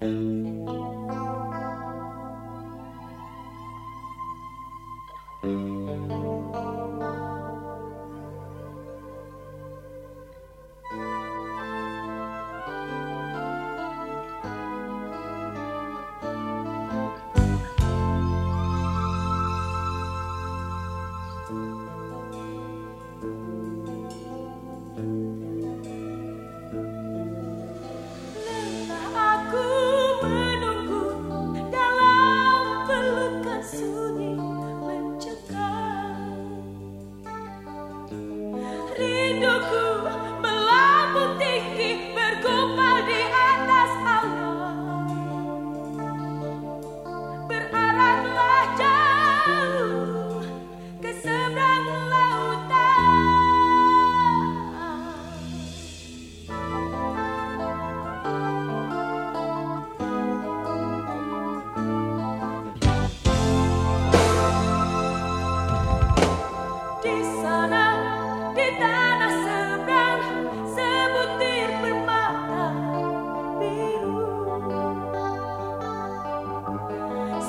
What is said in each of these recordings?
Bye.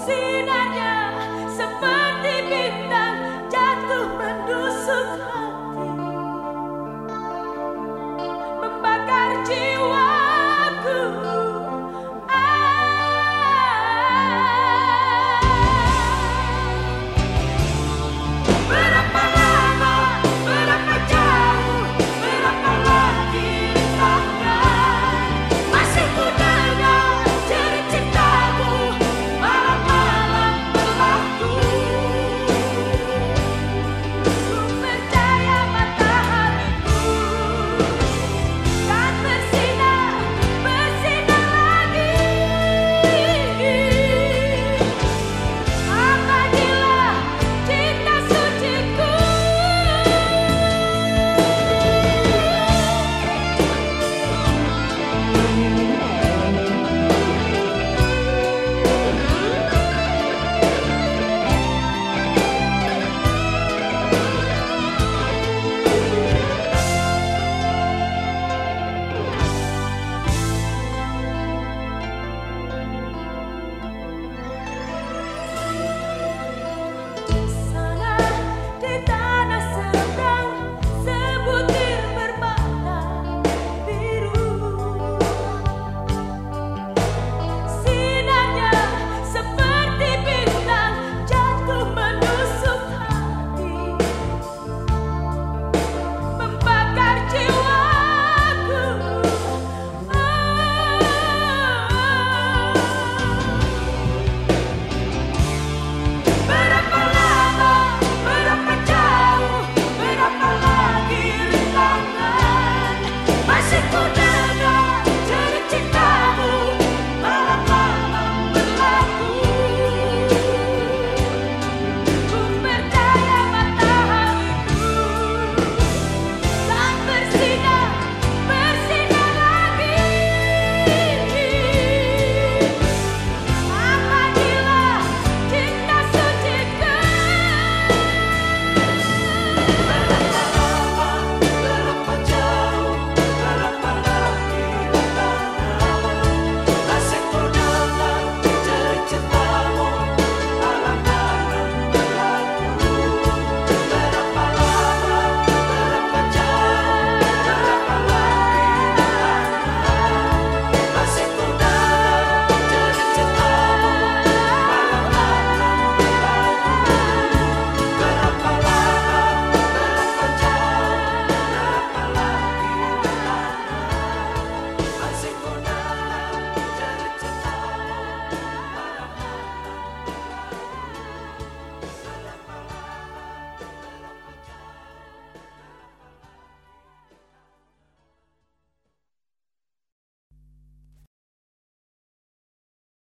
sin and